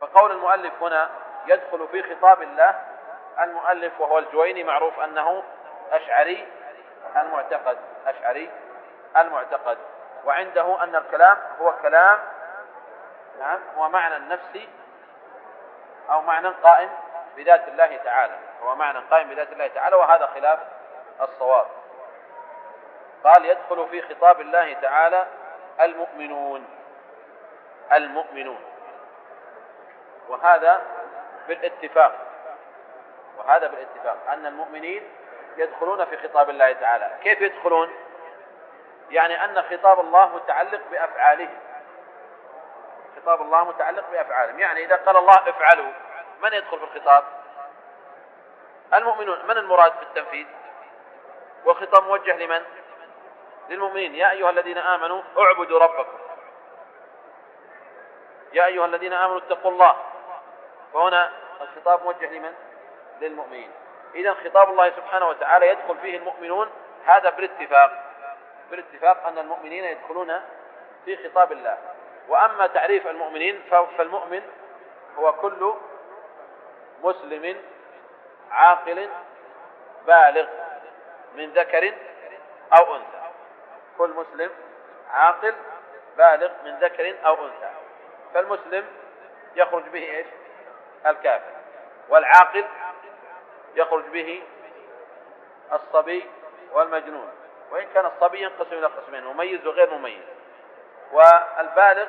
فقول المؤلف هنا يدخل في خطاب الله المؤلف وهو الجويني معروف أنه أشعري المعتقد أشعري المعتقد. وعنده أن الكلام هو كلام نعم هو معنى النفسي أو معنى قائم بذات الله تعالى. هو معنى قائم بذات الله تعالى وهذا خلاف الصواب. قال يدخل في خطاب الله تعالى المؤمنون المؤمنون. وهذا بالاتفاق. وهذا بالاتفاق. أن المؤمنين يدخلون في خطاب الله تعالى. كيف يدخلون؟ يعني أن خطاب الله متعلق بأفعالهم. خطاب الله متعلق بأفعالهم. يعني إذا قال الله افعلوا من يدخل في الخطاب؟ المؤمنون. من المراد بالتنفيذ؟ والخطاب موجه لمن؟ للمؤمنين. يا أيها الذين آمنوا اعبدوا ربكم. يا أيها الذين آمنوا اتقوا الله. فهنا الخطاب موجه لمن؟ للمؤمنين. إذا خطاب الله سبحانه وتعالى يدخل فيه المؤمنون هذا بالاتفاق. بالاتفاق أن المؤمنين يدخلون في خطاب الله. وأما تعريف المؤمنين فالمؤمن هو كل مسلم عاقل بالغ من ذكر أو أنثى. كل مسلم عاقل بالغ من ذكر أو أنثى. فالمسلم يخرج به إيش؟ الكافر. والعاقل يخرج به الصبي والمجنون. وإن كان الصبي ينقسم إلى قسمين مميز وغير مميز. والبالغ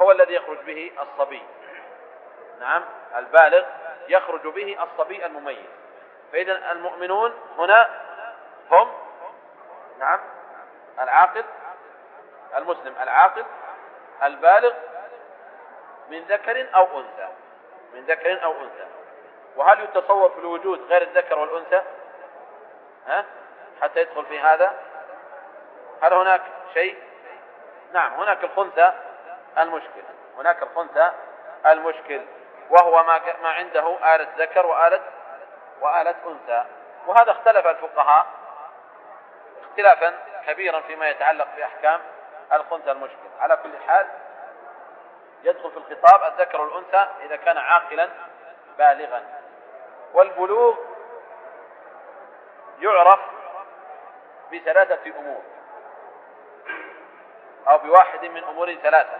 هو الذي يخرج به الصبي. نعم البالغ يخرج به الصبي المميز. فإذا المؤمنون هنا هم نعم العاقل المسلم. العاقل البالغ من ذكر أو أنثى. من ذكر أو أنثى. وهل يتصور في الوجود غير الذكر والأنثى؟ ها؟ حتى يدخل في هذا؟ هل هناك شيء؟ نعم هناك الخنثى المشكل. هناك الخنثى المشكل. وهو ما ما عنده آلة ذكر وآلة وآلة أنثى. وهذا اختلف الفقهاء اختلافا كبيرا فيما يتعلق بأحكام الخنثى المشكل. على كل حال يدخل في الخطاب الذكر والأنثى إذا كان عاقلا بالغا. والبلوغ يعرف بثلاثة أمور أو بواحد من أمور ثلاثة.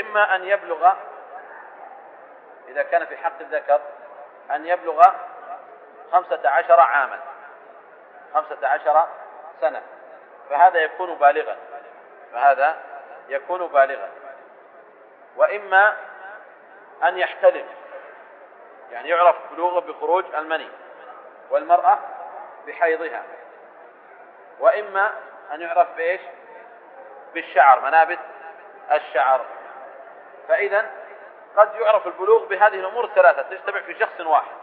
إما أن يبلغ إذا كان في حق الذكر أن يبلغ خمسة عشر عاما. خمسة عشر سنة. فهذا يكون بالغا. فهذا يكون بالغا. وإما أن يحتلم يعني يعرف بلوغه بخروج المني والمرأة بحيضها. وإما أن يعرف بإيش؟ بالشعر منابت الشعر. فإذا قد يعرف البلوغ بهذه الأمور الثلاثة تجتمع في شخص واحد.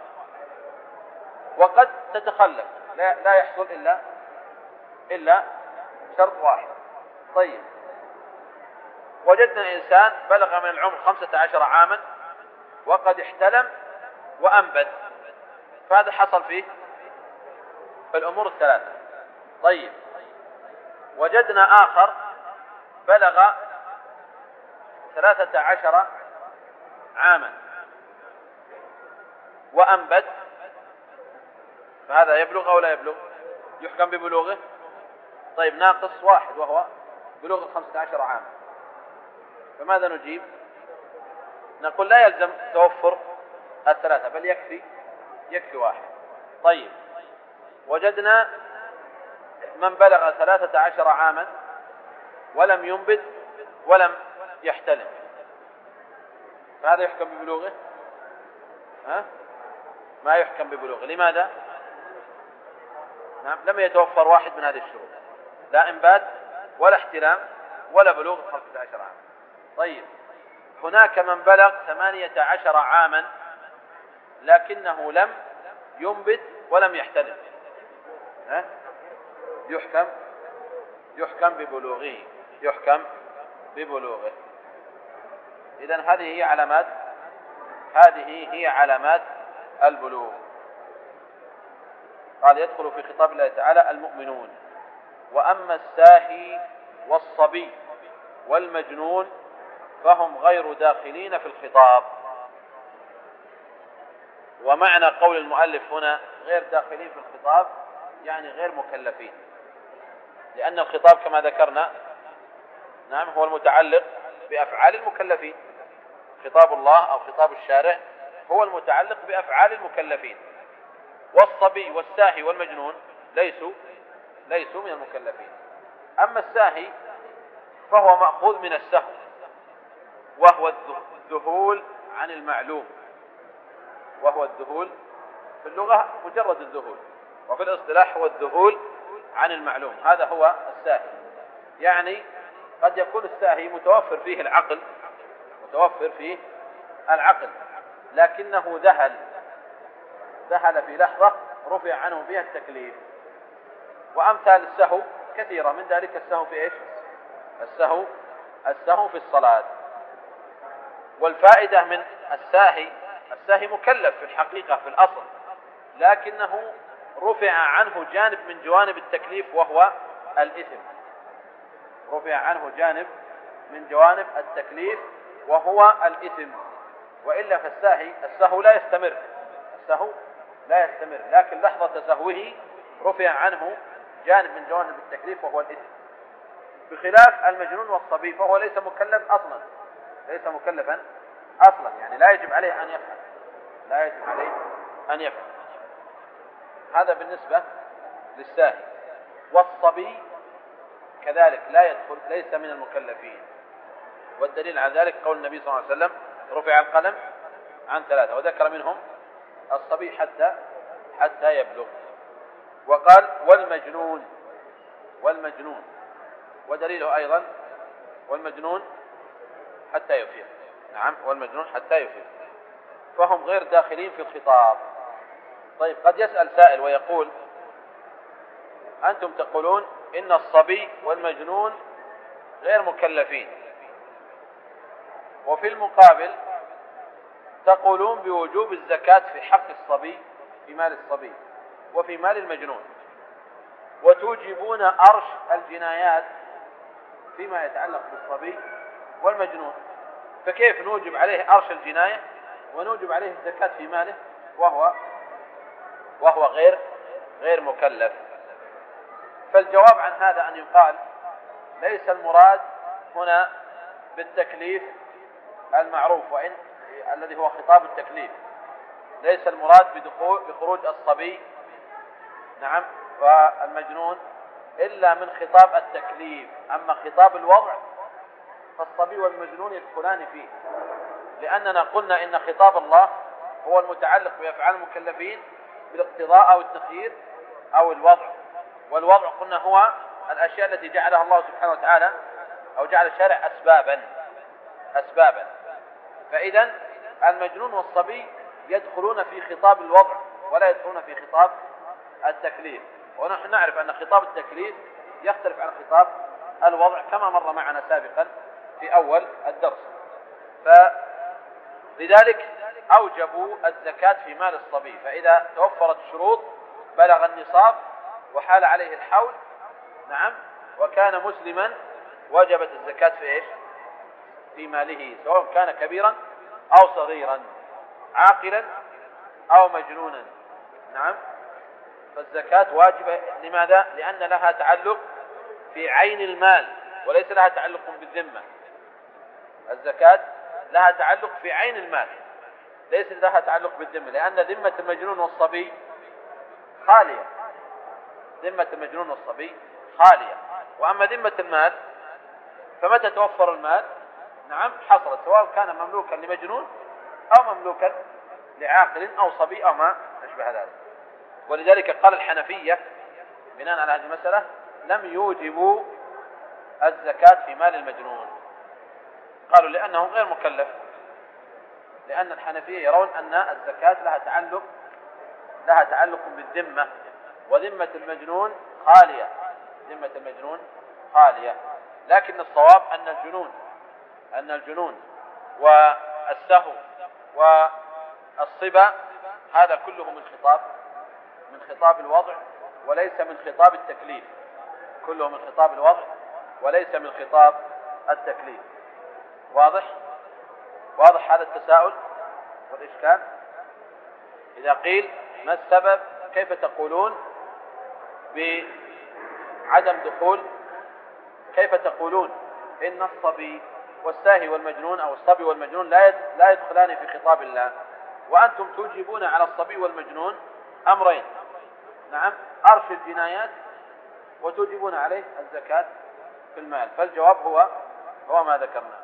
وقد تتخلف لا, لا يحصل إلا إلا شرط واحد. طيب. وجدنا إنسان بلغ من العمر خمسة عشر عاما وقد احتلم وأنبت. فهذا حصل فيه الأمور الثلاثة. طيب. وجدنا آخر بلغ ثلاثة عشر عاما وأنبت. فهذا يبلغ أو لا يبلغ؟ يحكم ببلوغه؟ طيب ناقص واحد وهو بلوغ الخمسة عشر عاما. فماذا نجيب؟ نقول لا يلزم توفر الثلاثة بل يكفي يكفي واحد. طيب وجدنا من بلغ ثلاثة عشر عاما ولم ينبت ولم يحتلم. فهذا يحكم ببلوغه؟ ها؟ ما يحكم ببلوغه. لماذا؟ نعم لم يتوفر واحد من هذه الشروط. لا إنبات ولا احتلام ولا بلوغ خمسة عشر عاما طيب. هناك من بلغ ثمانية عشر عاما لكنه لم ينبت ولم يحتلم. ها؟ يحكم يحكم ببلوغه يحكم ببلوغه. إذا هذه هي علامات هذه هي علامات البلوغ. قال يدخل في خطاب الله تعالى المؤمنون. وأما الساهي والصبي والمجنون فهم غير داخلين في الخطاب. ومعنى قول المؤلف هنا غير داخلين في الخطاب يعني غير مكلفين. لأن الخطاب كما ذكرنا نعم هو المتعلق بأفعال المكلفين. خطاب الله أو خطاب الشارع هو المتعلق بأفعال المكلفين. والصبي والساهي والمجنون ليسوا ليسوا من المكلفين. أما الساهي فهو مأخوذ من السهو. وهو الذهول عن المعلوم. وهو الذهول في اللغة مجرد الذهول وفي الاصطلاح هو الذهول عن المعلوم. هذا هو الساهي. يعني قد يكون الساهي متوفر فيه العقل متوفر فيه العقل لكنه ذهل ذهل في لحظة رفع عنه فيها التكليف. وأمثال السهو كثيرة. من ذلك السهو في إيش؟ السهو السهو في الصلاة. والفائدة من الساهي الساهي مكلف في الحقيقة في الأصل. لكنه رفع عنه جانب من جوانب التكليف وهو الإثم. رفع عنه جانب من جوانب التكليف وهو الإثم. وإلا فالساهي السهو لا يستمر. السهو لا يستمر. لكن لحظة سهوه رفع عنه جانب من جوانب التكليف وهو الإثم. بخلاف المجنون والصبي فهو ليس مكلف أصلا. ليس مكلفا أصلا يعني لا يجب عليه أن يفعل. لا يجب عليه أن يفعل. هذا بالنسبة للساهي والصبي كذلك لا يدخل ليس من المكلفين. والدليل على ذلك قول النبي صلى الله عليه وسلم رفع القلم عن ثلاثة. وذكر منهم الصبي حتى حتى يبلغ. وقال والمجنون والمجنون. ودليله أيضا والمجنون حتى يفيق نعم والمجنون حتى يفيق فهم غير داخلين في الخطاب. طيب قد يسأل سائل ويقول أنتم تقولون إن الصبي والمجنون غير مكلفين. وفي المقابل تقولون بوجوب الزكاة في حق الصبي في مال الصبي وفي مال المجنون. وتوجبون أرش الجنايات فيما يتعلق بالصبي والمجنون. فكيف نوجب عليه أرش الجناية ونوجب عليه الزكاة في ماله وهو وهو غير غير مكلف؟ فالجواب عن هذا أن يقال ليس المراد هنا بالتكليف المعروف وإن الذي هو خطاب التكليف. ليس المراد بدخول بخروج الصبي نعم والمجنون إلا من خطاب التكليف. أما خطاب الوضع فالصبي والمجنون يدخلان فيه. لأننا قلنا إن خطاب الله هو المتعلق بأفعال المكلفين بالاقتضاء أو التخيير أو الوضع. والوضع قلنا هو الأشياء التي جعلها الله سبحانه وتعالى أو جعل الشارع أسبابا. أسبابا. فإذا المجنون والصبي يدخلون في خطاب الوضع ولا يدخلون في خطاب التكليف. ونحن نعرف أن خطاب التكليف يختلف عن خطاب الوضع كما مر معنا سابقا. في أول الدرس. فلذلك أوجبوا الزكاة في مال الصبي. فإذا توفرت الشروط بلغ النصاب وحال عليه الحول نعم وكان مسلما وجبت الزكاة في إيش؟ في ماله سواء كان كبيرا أو صغيرا عاقلا أو مجنونا. نعم. فالزكاة واجبة. لماذا؟ لأن لها تعلق في عين المال وليس لها تعلق بالذمة. الزكاة لها تعلق في عين المال ليس لها تعلق بالذمة لأن ذمة المجنون والصبي خالية. ذمة المجنون والصبي خالية. وأما ذمة المال فمتى توفر المال؟ نعم حصلت سواء كان مملوكا لمجنون أو مملوكا لعاقل أو صبي أو ما أشبه ذلك. ولذلك قال الحنفية بناء على هذه المسألة لم يوجبوا الزكاة في مال المجنون. قالوا لأنه غير مكلف. لأن الحنفية يرون أن الزكاة لها تعلق لها تعلق بالذمة وذمة المجنون خالية. ذمة المجنون خالية. لكن الصواب أن الجنون أن الجنون والسهو والصبا هذا كله من خطاب من خطاب الوضع وليس من خطاب التكليف. كله من خطاب الوضع وليس من خطاب التكليف. واضح؟ واضح هذا التساؤل والإشكال؟ إذا قيل ما السبب كيف تقولون؟ بعدم دخول كيف تقولون؟ إن الصبي والساهي والمجنون أو الصبي والمجنون لا لا يدخلان في خطاب الله. وأنتم توجبون على الصبي والمجنون أمرين. نعم أرش الجنايات وتوجبون عليه الزكاة في المال. فالجواب هو هو ما ذكرناه.